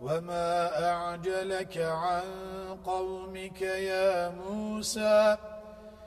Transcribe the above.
وما أعجلك عن قومك يا موسى